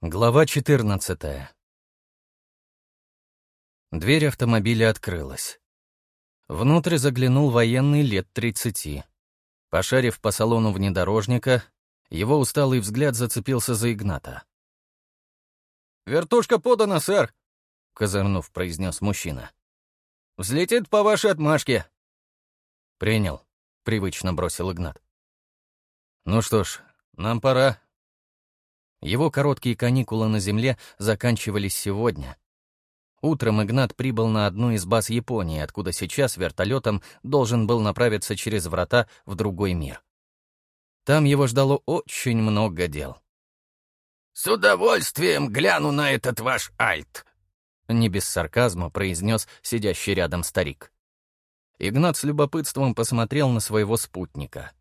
Глава 14 Дверь автомобиля открылась. Внутрь заглянул военный лет 30. Пошарив по салону внедорожника, его усталый взгляд зацепился за Игната. «Вертушка подана, сэр!» — козырнув, произнес мужчина. «Взлетит по вашей отмашке!» «Принял», — привычно бросил Игнат. «Ну что ж, нам пора», его короткие каникулы на Земле заканчивались сегодня. Утром Игнат прибыл на одну из баз Японии, откуда сейчас вертолетом должен был направиться через врата в другой мир. Там его ждало очень много дел. «С удовольствием гляну на этот ваш альт», — не без сарказма произнес сидящий рядом старик. Игнат с любопытством посмотрел на своего спутника —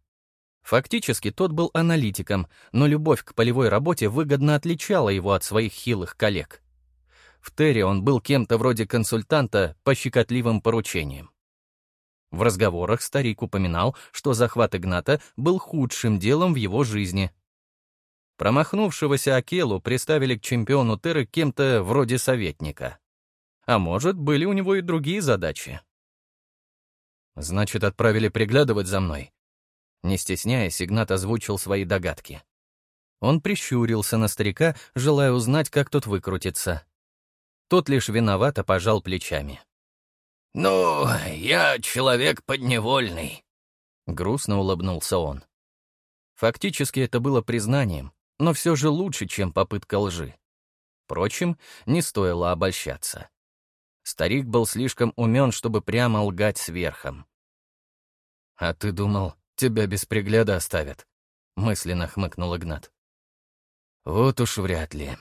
Фактически тот был аналитиком, но любовь к полевой работе выгодно отличала его от своих хилых коллег. В Терре он был кем-то вроде консультанта по щекотливым поручениям. В разговорах старик упоминал, что захват Игната был худшим делом в его жизни. Промахнувшегося Акелу приставили к чемпиону Терры кем-то вроде советника. А может, были у него и другие задачи. «Значит, отправили приглядывать за мной?» Не стесняясь, Игнат озвучил свои догадки. Он прищурился на старика, желая узнать, как тот выкрутится. Тот лишь виновато пожал плечами. «Ну, я человек подневольный», — грустно улыбнулся он. Фактически это было признанием, но все же лучше, чем попытка лжи. Впрочем, не стоило обольщаться. Старик был слишком умен, чтобы прямо лгать сверхом. «А ты думал, тебя без пригляда оставят», — мысленно хмыкнул Игнат. «Вот уж вряд ли».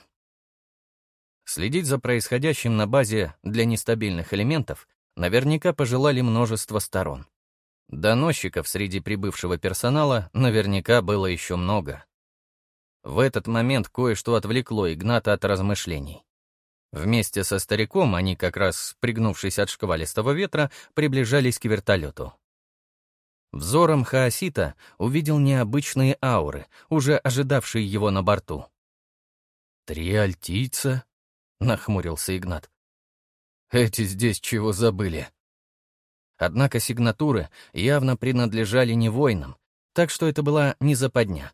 Следить за происходящим на базе для нестабильных элементов наверняка пожелали множество сторон. Доносчиков среди прибывшего персонала наверняка было еще много. В этот момент кое-что отвлекло Игната от размышлений. Вместе со стариком они, как раз пригнувшись от шквалистого ветра, приближались к вертолету. Взором Хаосита увидел необычные ауры, уже ожидавшие его на борту. «Три альтийца?» — нахмурился Игнат. «Эти здесь чего забыли?» Однако сигнатуры явно принадлежали не воинам, так что это была не западня.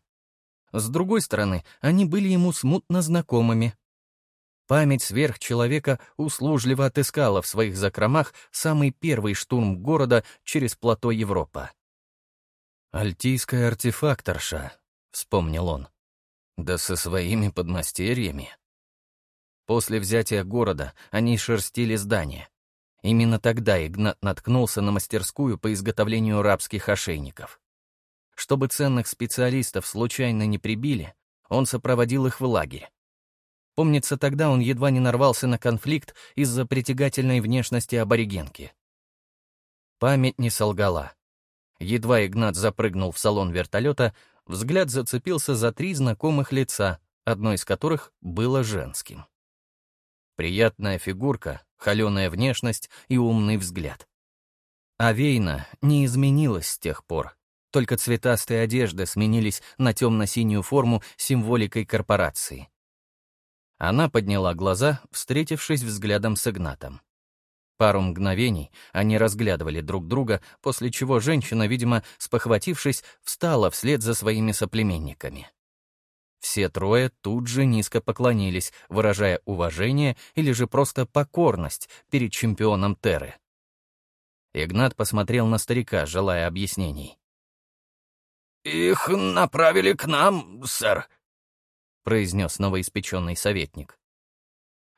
С другой стороны, они были ему смутно знакомыми. Память сверхчеловека услужливо отыскала в своих закромах самый первый штурм города через плато Европа. «Альтийская артефакторша», — вспомнил он. «Да со своими подмастерьями». После взятия города они шерстили здание. Именно тогда Игнат наткнулся на мастерскую по изготовлению рабских ошейников. Чтобы ценных специалистов случайно не прибили, он сопроводил их в лагерь. Помнится, тогда он едва не нарвался на конфликт из-за притягательной внешности аборигенки. Память не солгала. Едва Игнат запрыгнул в салон вертолета, взгляд зацепился за три знакомых лица, одно из которых было женским. Приятная фигурка, холеная внешность и умный взгляд. Авейна не изменилась с тех пор, только цветастые одежды сменились на темно-синюю форму символикой корпорации. Она подняла глаза, встретившись взглядом с Игнатом. Пару мгновений они разглядывали друг друга, после чего женщина, видимо, спохватившись, встала вслед за своими соплеменниками. Все трое тут же низко поклонились, выражая уважение или же просто покорность перед чемпионом Терры. Игнат посмотрел на старика, желая объяснений. «Их направили к нам, сэр», — произнес новоиспеченный советник.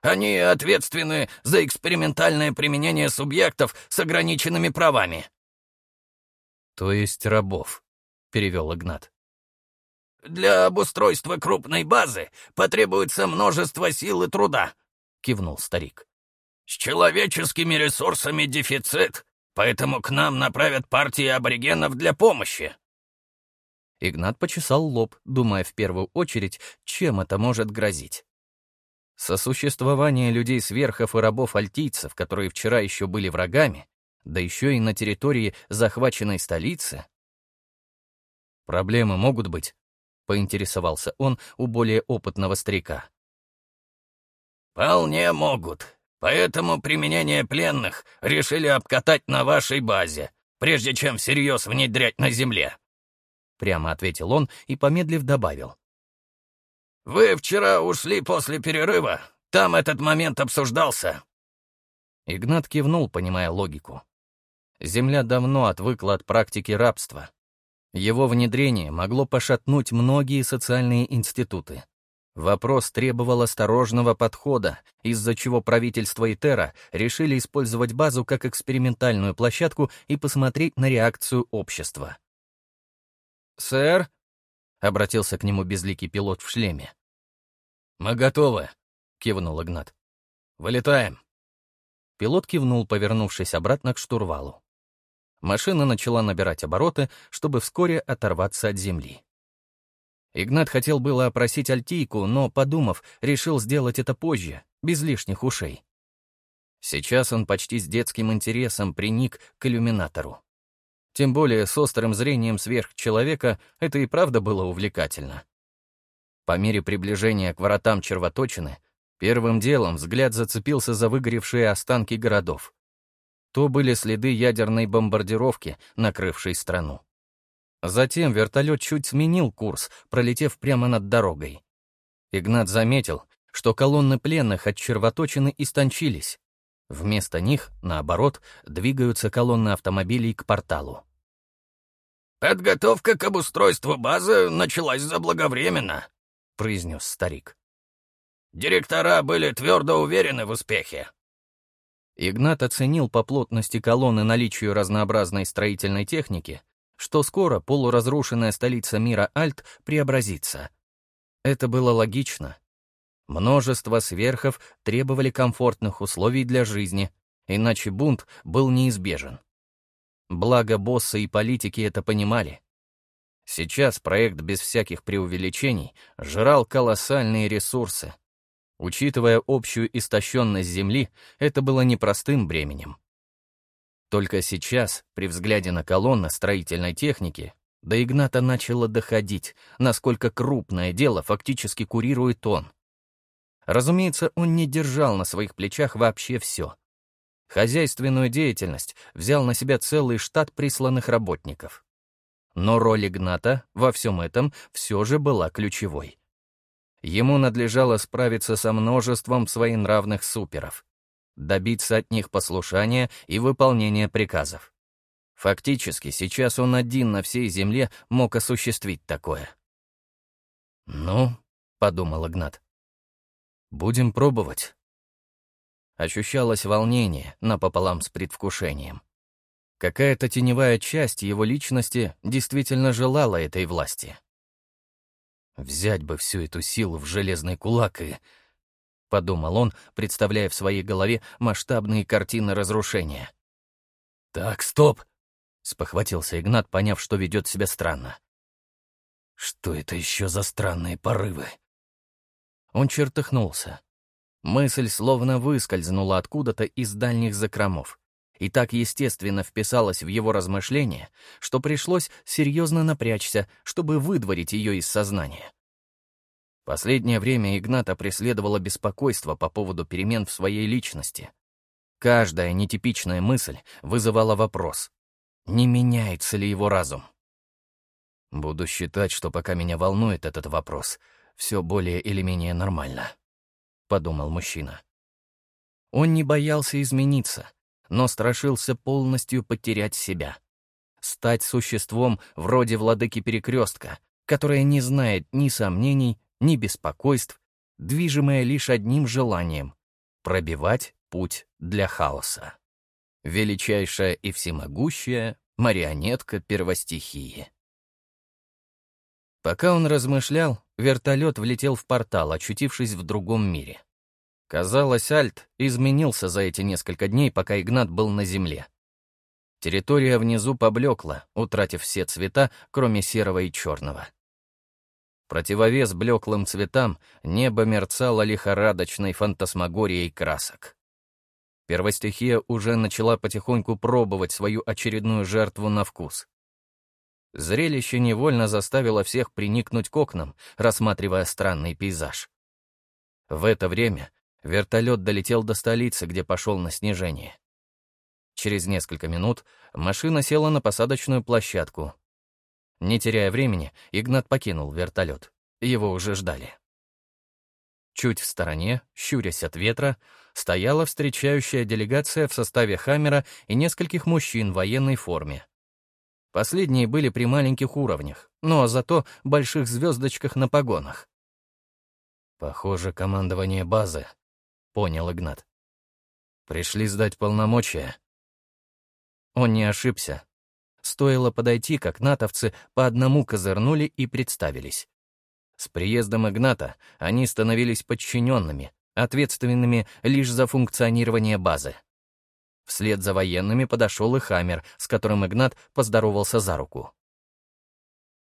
Они ответственны за экспериментальное применение субъектов с ограниченными правами». «То есть рабов», — перевел Игнат. «Для обустройства крупной базы потребуется множество сил и труда», — кивнул старик. «С человеческими ресурсами дефицит, поэтому к нам направят партии аборигенов для помощи». Игнат почесал лоб, думая в первую очередь, чем это может грозить. Сосуществование людей-сверхов и рабов-альтийцев, которые вчера еще были врагами, да еще и на территории захваченной столицы. «Проблемы могут быть?» — поинтересовался он у более опытного старика. «Вполне могут. Поэтому применение пленных решили обкатать на вашей базе, прежде чем всерьез внедрять на Земле», — прямо ответил он и, помедлив, добавил. «Вы вчера ушли после перерыва. Там этот момент обсуждался». Игнат кивнул, понимая логику. Земля давно отвыкла от практики рабства. Его внедрение могло пошатнуть многие социальные институты. Вопрос требовал осторожного подхода, из-за чего правительство Итера решили использовать базу как экспериментальную площадку и посмотреть на реакцию общества. «Сэр?» — обратился к нему безликий пилот в шлеме. «Мы готовы», — кивнул Игнат. «Вылетаем». Пилот кивнул, повернувшись обратно к штурвалу. Машина начала набирать обороты, чтобы вскоре оторваться от земли. Игнат хотел было опросить Альтийку, но, подумав, решил сделать это позже, без лишних ушей. Сейчас он почти с детским интересом приник к иллюминатору. Тем более с острым зрением сверхчеловека это и правда было увлекательно. По мере приближения к воротам червоточины, первым делом взгляд зацепился за выгоревшие останки городов. То были следы ядерной бомбардировки, накрывшей страну. Затем вертолет чуть сменил курс, пролетев прямо над дорогой. Игнат заметил, что колонны пленных от червоточины истончились. Вместо них, наоборот, двигаются колонны автомобилей к порталу. «Подготовка к обустройству базы началась заблаговременно», — произнес старик. «Директора были твердо уверены в успехе». Игнат оценил по плотности колонны наличию разнообразной строительной техники что скоро полуразрушенная столица мира Альт преобразится. Это было логично. Множество сверхов требовали комфортных условий для жизни, иначе бунт был неизбежен. Благо боссы и политики это понимали. Сейчас проект без всяких преувеличений жрал колоссальные ресурсы. Учитывая общую истощенность Земли, это было непростым бременем. Только сейчас, при взгляде на колонны строительной техники, до Игната начало доходить, насколько крупное дело фактически курирует он. Разумеется, он не держал на своих плечах вообще все. Хозяйственную деятельность взял на себя целый штат присланных работников. Но роль Игната во всем этом все же была ключевой. Ему надлежало справиться со множеством своенравных суперов, добиться от них послушания и выполнения приказов. Фактически, сейчас он один на всей земле мог осуществить такое. «Ну», — подумал Игнат, — «будем пробовать». Ощущалось волнение напополам с предвкушением. Какая-то теневая часть его личности действительно желала этой власти. Взять бы всю эту силу в железный кулак и — подумал он, представляя в своей голове масштабные картины разрушения. «Так, стоп!» — спохватился Игнат, поняв, что ведет себя странно. «Что это еще за странные порывы?» Он чертыхнулся. Мысль словно выскользнула откуда-то из дальних закромов и так естественно вписалась в его размышления, что пришлось серьезно напрячься, чтобы выдворить ее из сознания. Последнее время Игната преследовало беспокойство по поводу перемен в своей личности. Каждая нетипичная мысль вызывала вопрос, не меняется ли его разум. Буду считать, что пока меня волнует этот вопрос, все более или менее нормально, — подумал мужчина. Он не боялся измениться, но страшился полностью потерять себя. Стать существом вроде владыки перекрестка, которое не знает ни сомнений, ни беспокойств, движимая лишь одним желанием — пробивать путь для хаоса. Величайшая и всемогущая марионетка первостихии. Пока он размышлял, вертолет влетел в портал, очутившись в другом мире. Казалось, Альт изменился за эти несколько дней, пока Игнат был на Земле. Территория внизу поблекла, утратив все цвета, кроме серого и черного. Противовес блеклым цветам, небо мерцало лихорадочной фантасмагорией красок. Первостихия уже начала потихоньку пробовать свою очередную жертву на вкус. Зрелище невольно заставило всех приникнуть к окнам, рассматривая странный пейзаж. В это время Вертолет долетел до столицы, где пошел на снижение. Через несколько минут машина села на посадочную площадку. Не теряя времени, Игнат покинул вертолет. Его уже ждали. Чуть в стороне, щурясь от ветра, стояла встречающая делегация в составе «Хаммера» и нескольких мужчин в военной форме. Последние были при маленьких уровнях, но зато больших звездочках на погонах. «Похоже, командование базы», — понял Игнат. «Пришли сдать полномочия». Он не ошибся. Стоило подойти, как натовцы по одному козырнули и представились. С приездом Игната они становились подчиненными, ответственными лишь за функционирование базы. Вслед за военными подошел и Хаммер, с которым Игнат поздоровался за руку.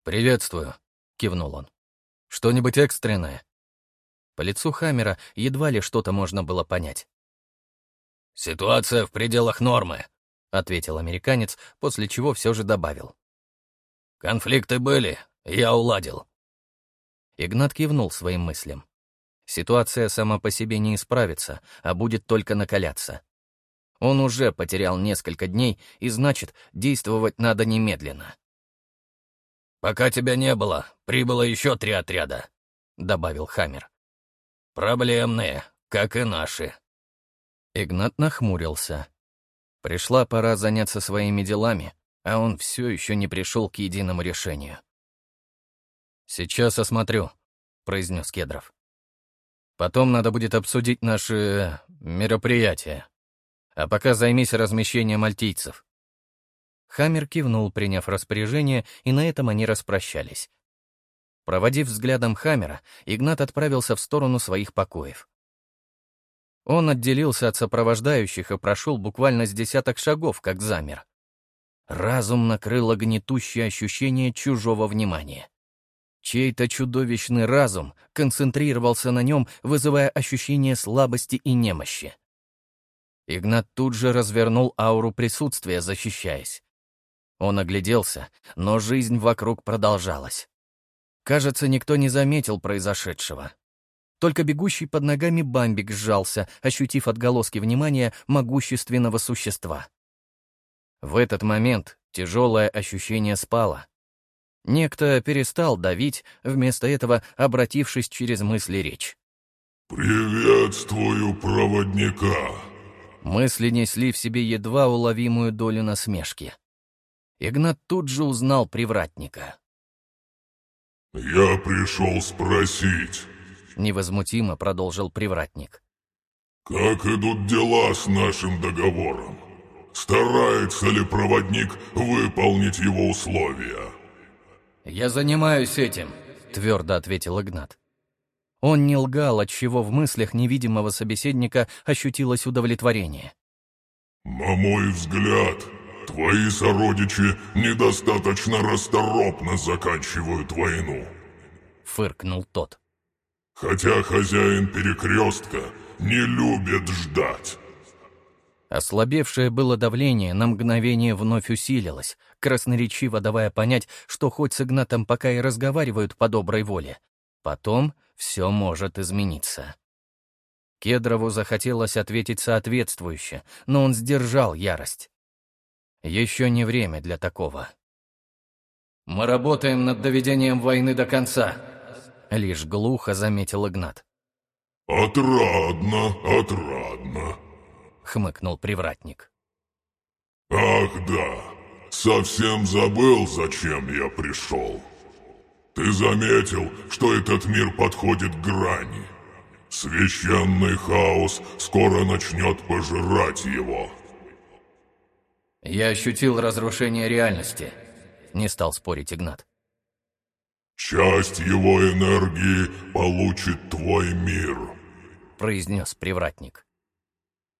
«Приветствую», — кивнул он. «Что-нибудь экстренное?» По лицу Хаммера едва ли что-то можно было понять. «Ситуация в пределах нормы», — ответил американец, после чего все же добавил. «Конфликты были, я уладил. Игнат кивнул своим мыслям. Ситуация сама по себе не исправится, а будет только накаляться. Он уже потерял несколько дней, и значит, действовать надо немедленно. «Пока тебя не было, прибыло еще три отряда», — добавил Хаммер. «Проблемные, как и наши». Игнат нахмурился. Пришла пора заняться своими делами, а он все еще не пришел к единому решению. «Сейчас осмотрю», — произнес Кедров. «Потом надо будет обсудить наши мероприятия. А пока займись размещением альтийцев». Хаммер кивнул, приняв распоряжение, и на этом они распрощались. Проводив взглядом Хаммера, Игнат отправился в сторону своих покоев. Он отделился от сопровождающих и прошел буквально с десяток шагов, как замер. Разум накрыло гнетущее ощущение чужого внимания. Чей-то чудовищный разум концентрировался на нем, вызывая ощущение слабости и немощи. Игнат тут же развернул ауру присутствия, защищаясь. Он огляделся, но жизнь вокруг продолжалась. Кажется, никто не заметил произошедшего. Только бегущий под ногами бамбик сжался, ощутив отголоски внимания могущественного существа. В этот момент тяжелое ощущение спало, Некто перестал давить, вместо этого обратившись через мысли речь. «Приветствую проводника!» Мысли несли в себе едва уловимую долю насмешки. Игнат тут же узнал привратника. «Я пришел спросить», — невозмутимо продолжил привратник. «Как идут дела с нашим договором? Старается ли проводник выполнить его условия?» «Я занимаюсь этим», — твердо ответил Игнат. Он не лгал, отчего в мыслях невидимого собеседника ощутилось удовлетворение. «На мой взгляд, твои сородичи недостаточно расторопно заканчивают войну», — фыркнул тот. «Хотя хозяин перекрестка не любит ждать». Ослабевшее было давление на мгновение вновь усилилось, красноречиво давая понять, что хоть с Игнатом пока и разговаривают по доброй воле, потом все может измениться. Кедрову захотелось ответить соответствующе, но он сдержал ярость. Еще не время для такого. «Мы работаем над доведением войны до конца», — лишь глухо заметил Игнат. «Отрадно, отрадно», хмыкнул привратник. «Ах да, совсем забыл, зачем я пришел. Ты заметил, что этот мир подходит к грани. Священный хаос скоро начнет пожирать его». «Я ощутил разрушение реальности», — не стал спорить Игнат. «Часть его энергии получит твой мир», — произнес привратник.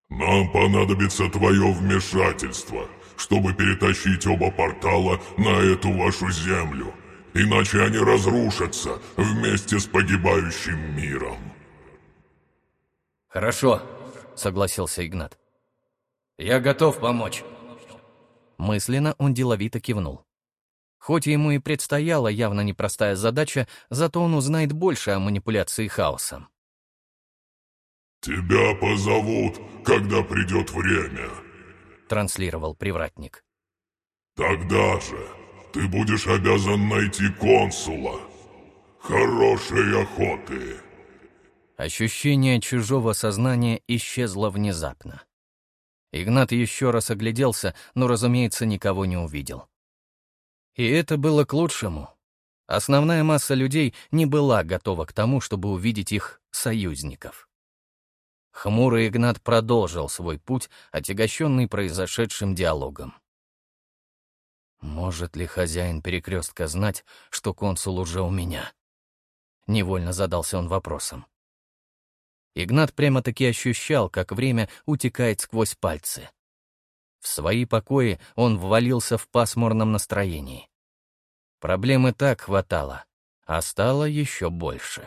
«Нам понадобится твое вмешательство, чтобы перетащить оба портала на эту вашу землю, иначе они разрушатся вместе с погибающим миром». «Хорошо», — согласился Игнат. «Я готов помочь». Мысленно он деловито кивнул. Хоть ему и предстояла явно непростая задача, зато он узнает больше о манипуляции хаосом. «Тебя позовут, когда придет время», — транслировал привратник. «Тогда же ты будешь обязан найти консула. Хорошей охоты!» Ощущение чужого сознания исчезло внезапно. Игнат еще раз огляделся, но, разумеется, никого не увидел. И это было к лучшему. Основная масса людей не была готова к тому, чтобы увидеть их союзников. Хмурый Игнат продолжил свой путь, отягощенный произошедшим диалогом. «Может ли хозяин перекрестка знать, что консул уже у меня?» Невольно задался он вопросом. Игнат прямо-таки ощущал, как время утекает сквозь пальцы. В свои покои он ввалился в пасмурном настроении. Проблемы так хватало, а стало еще больше.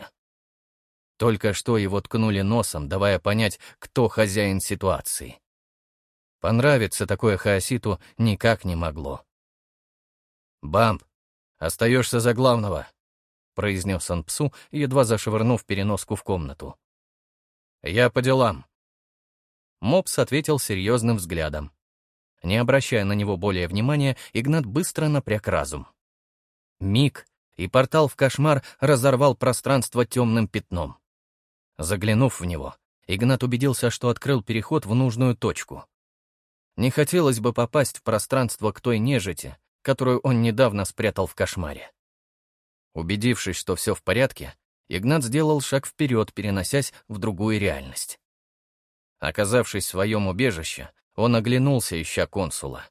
Только что его ткнули носом, давая понять, кто хозяин ситуации. Понравиться такое Хаоситу никак не могло. «Бамп, остаешься за главного», — произнес он псу, едва зашвырнув переноску в комнату. «Я по делам». Мопс ответил серьезным взглядом. Не обращая на него более внимания, Игнат быстро напряг разум. Миг, и портал в кошмар разорвал пространство темным пятном. Заглянув в него, Игнат убедился, что открыл переход в нужную точку. Не хотелось бы попасть в пространство к той нежити, которую он недавно спрятал в кошмаре. Убедившись, что все в порядке, Игнат сделал шаг вперед, переносясь в другую реальность. Оказавшись в своем убежище, он оглянулся, ища консула.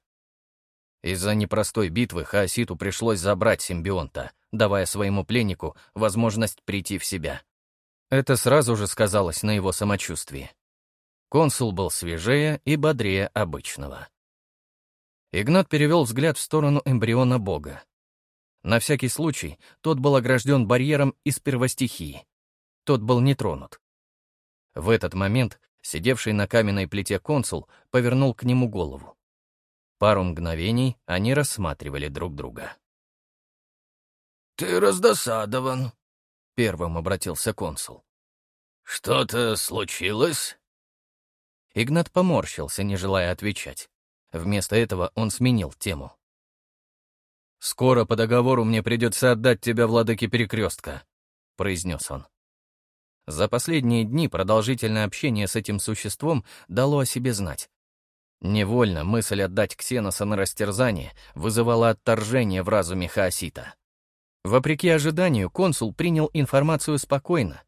Из-за непростой битвы Хаоситу пришлось забрать симбионта, давая своему пленнику возможность прийти в себя. Это сразу же сказалось на его самочувствии. Консул был свежее и бодрее обычного. Игнат перевел взгляд в сторону эмбриона бога. На всякий случай, тот был огражден барьером из первостихии. Тот был не тронут. В этот момент сидевший на каменной плите консул повернул к нему голову. Пару мгновений они рассматривали друг друга. «Ты раздосадован», — первым обратился консул. «Что-то случилось?» Игнат поморщился, не желая отвечать. Вместо этого он сменил тему. «Скоро по договору мне придется отдать тебя владыке перекрестка», — произнес он. За последние дни продолжительное общение с этим существом дало о себе знать. Невольно мысль отдать Ксеноса на растерзание вызывала отторжение в разуме Хаосита. Вопреки ожиданию, консул принял информацию спокойно.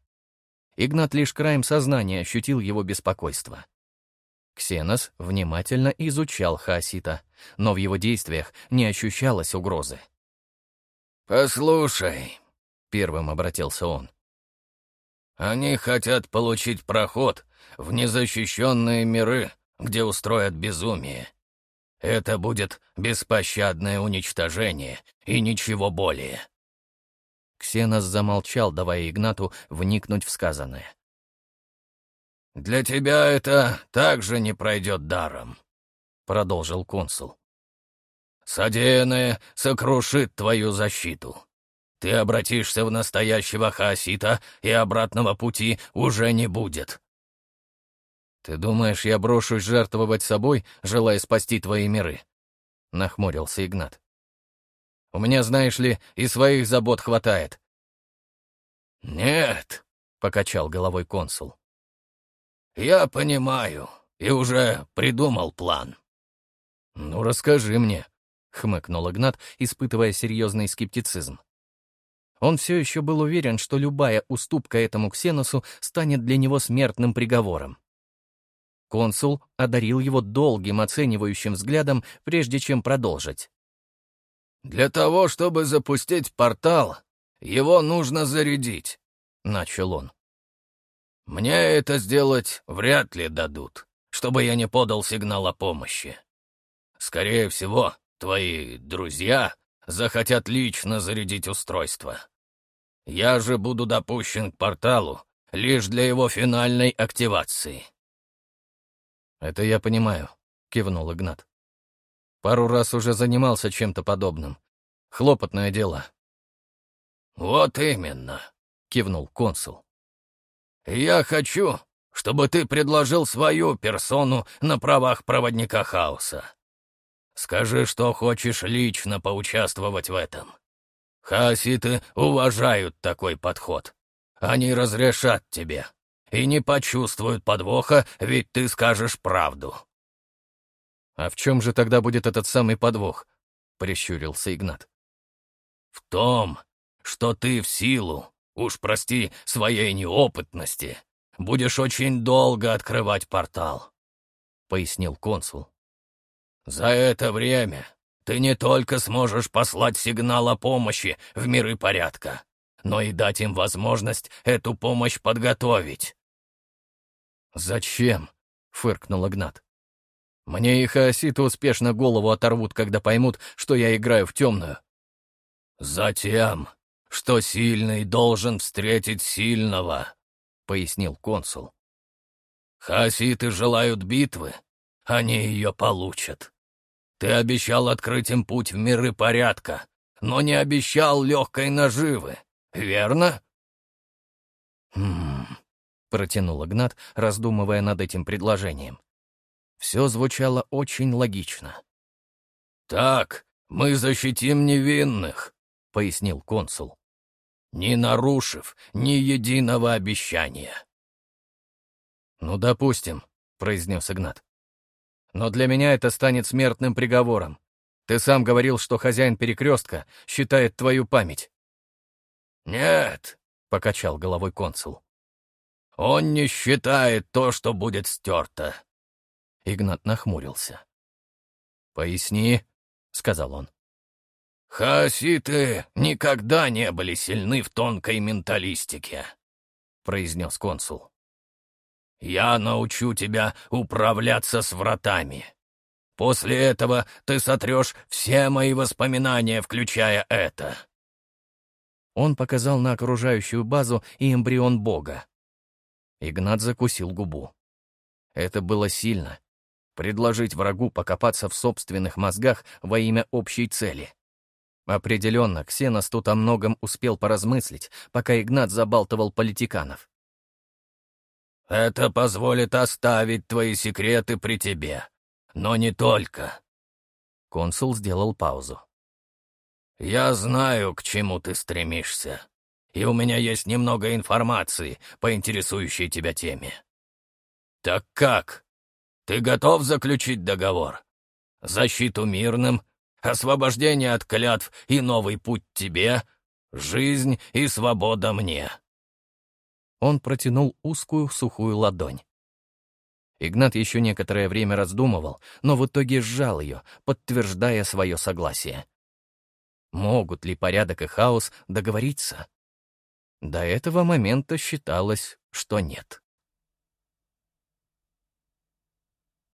Игнат лишь краем сознания ощутил его беспокойство. Ксенос внимательно изучал Хаосита, но в его действиях не ощущалось угрозы. «Послушай», — первым обратился он, — «они хотят получить проход в незащищенные миры, где устроят безумие. Это будет беспощадное уничтожение и ничего более». Ксенос замолчал, давая Игнату вникнуть в сказанное. «Для тебя это также не пройдет даром», — продолжил консул. «Содеянное сокрушит твою защиту. Ты обратишься в настоящего хаосита, и обратного пути уже не будет». «Ты думаешь, я брошусь жертвовать собой, желая спасти твои миры?» — нахмурился Игнат. «У меня, знаешь ли, и своих забот хватает». «Нет», — покачал головой консул. «Я понимаю и уже придумал план». «Ну, расскажи мне», — хмыкнул Игнат, испытывая серьезный скептицизм. Он все еще был уверен, что любая уступка этому Ксеносу станет для него смертным приговором. Консул одарил его долгим оценивающим взглядом, прежде чем продолжить. «Для того, чтобы запустить портал, его нужно зарядить», — начал он. Мне это сделать вряд ли дадут, чтобы я не подал сигнал о помощи. Скорее всего, твои друзья захотят лично зарядить устройство. Я же буду допущен к порталу лишь для его финальной активации. «Это я понимаю», — кивнул Игнат. «Пару раз уже занимался чем-то подобным. Хлопотное дело». «Вот именно», — кивнул консул. «Я хочу, чтобы ты предложил свою персону на правах проводника хаоса. Скажи, что хочешь лично поучаствовать в этом. Хаоситы уважают такой подход. Они разрешат тебе и не почувствуют подвоха, ведь ты скажешь правду». «А в чем же тогда будет этот самый подвох?» — прищурился Игнат. «В том, что ты в силу, уж прости, своей неопытности, будешь очень долго открывать портал», — пояснил консул. «За это время ты не только сможешь послать сигнал о помощи в миры порядка, но и дать им возможность эту помощь подготовить». «Зачем?» — фыркнул Игнат. «Мне и хаоситы успешно голову оторвут, когда поймут, что я играю в темную». «Затем, что сильный должен встретить сильного», — пояснил консул. «Хаоситы желают битвы, они ее получат. Ты обещал открыть им путь в миры порядка, но не обещал легкой наживы, верно?» «Хм...» — протянул Игнат, раздумывая над этим предложением. Все звучало очень логично. «Так, мы защитим невинных», — пояснил консул, «не нарушив ни единого обещания». «Ну, допустим», — произнес Игнат. Но для меня это станет смертным приговором. Ты сам говорил, что хозяин перекрестка считает твою память». «Нет», — покачал головой консул. «Он не считает то, что будет стерто». Игнат нахмурился. «Поясни», — сказал он. «Хаоситы никогда не были сильны в тонкой менталистике», — произнес консул. Я научу тебя управляться с вратами. После этого ты сотрешь все мои воспоминания, включая это». Он показал на окружающую базу и эмбрион бога. Игнат закусил губу. Это было сильно. Предложить врагу покопаться в собственных мозгах во имя общей цели. Определенно, Ксенос тут о многом успел поразмыслить, пока Игнат забалтывал политиканов. Это позволит оставить твои секреты при тебе. Но не только». Консул сделал паузу. «Я знаю, к чему ты стремишься, и у меня есть немного информации по интересующей тебя теме. Так как? Ты готов заключить договор? Защиту мирным, освобождение от клятв и новый путь тебе, жизнь и свобода мне». Он протянул узкую сухую ладонь. Игнат еще некоторое время раздумывал, но в итоге сжал ее, подтверждая свое согласие. Могут ли порядок и хаос договориться? До этого момента считалось, что нет.